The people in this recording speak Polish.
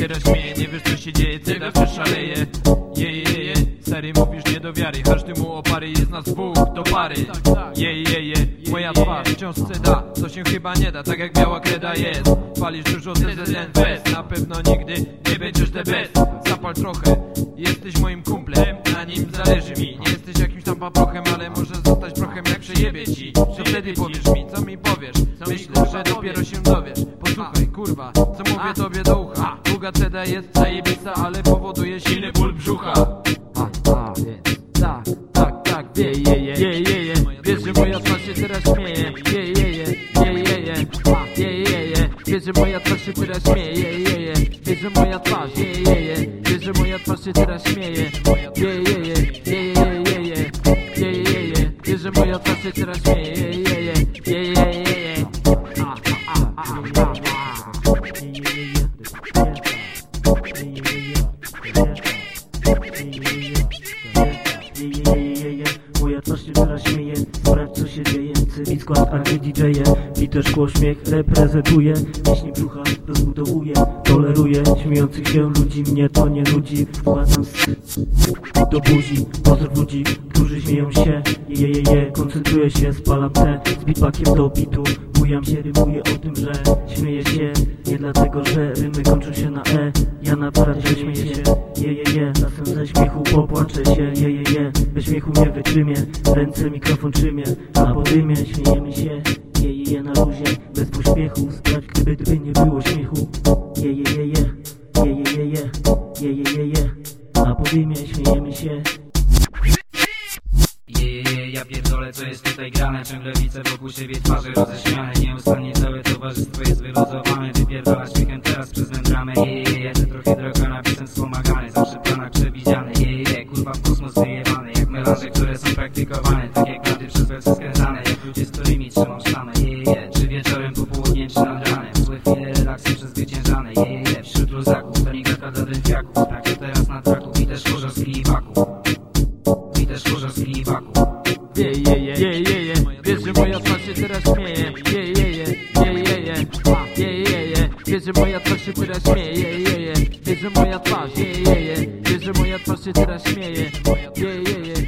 teraz śmieje Nie wiesz co się dzieje, ceda wciąż szaleje. Je, je, je, stary mówisz nie do wiary Każdy mu opary, jest nas dwóch do pary. Je, je, je, moja twarz wciąż ceda Co się chyba nie da, tak jak biała kreda jest. Palisz dużo TZN Fest Na pewno nigdy nie będziesz the best. Zapal trochę, jesteś moim kumplem Na nim zależy mi. Nie jesteś jakimś tam paprochem, ale może zostać prochem jak przejebie ci. Co wtedy powiesz mi, co mi powiesz. Myślę, że dopiero się dowiesz. Posłuchaj, kurwa, co mówię tobie do ucha Ceda jest zajebista, ale powoduje silny ból brzucha A, a, więc tak, tak, tak, wie, je, je, je, je, je Wiesz, że moja twarz się teraz śmieje Je, je, je, je, je, je A, je, je, je Wiesz, że moja twarz się teraz śmieje Je, je, je że moja twarz, je, je, je Wiesz, że moja twarz się teraz śmieje Je, je, je, je, je, je, je Je, je, je teraz śmieje sprawdź co się dzieje. Cywi skład, a nie DJ-e. Bite szkło, śmiech reprezentuje. Pieśni brzucha rozbudowuje. Toleruje. Śmiejących się ludzi. Mnie to nie nudzi. Wkładam z do buzi. Pozdrów ludzi, którzy śmieją się. Je, je, je, koncentruję się. Spalam te z beatbackiem do bitu. Bujam się, rymuję o tym, że śmieję się. Nie dlatego, że rymy kończą się na E. Ja naprawdę śmieję się. Je, je, je, czasem ze śmiechu popłaczę się. Je, je, je, śmiechu nie wytrzymię Ręce mikrofon trzymie Na podymie śmiejemy się. Je, je, je, na luzie, bez pośpiechu Sprawdź, gdyby, gdyby nie było śmiechu. Je, je, je, je Je, je, je, je Je, je, je, je Na podymie śmiejemy się ja pierdolę co jest tutaj grane. Ciągle widzę wokół siebie twarze roześmiane. Nieustannie całe towarzystwo jest wyluzowane. Wypierdala śmiechem Jak melanże, które są praktykowane Tak jak naty przez wersy skręcane Jak ludzie, z którymi trzymam sztamę Je, je, je, czy wieczorem, popołudniem, czy nad ranem. Były chwile relaksu przezwyciężane Je, je, je, wśród luzaków To nie gadka dla delfiaków Tak ja teraz na traku. I też korzorski i baku. I też korzorski i baku. Je, je, je, je, je, je. Wiesz, że moja twarz się teraz śmieje. Je, je, je, je, je, je. Je, je, je Wiesz, że moja twarz się teraz śmieje. Je, je, je. Wiesz, że moja twarz Je, je, je Wiesz, że moja twarz się teraz śmieje. Je, je, je, je, je, je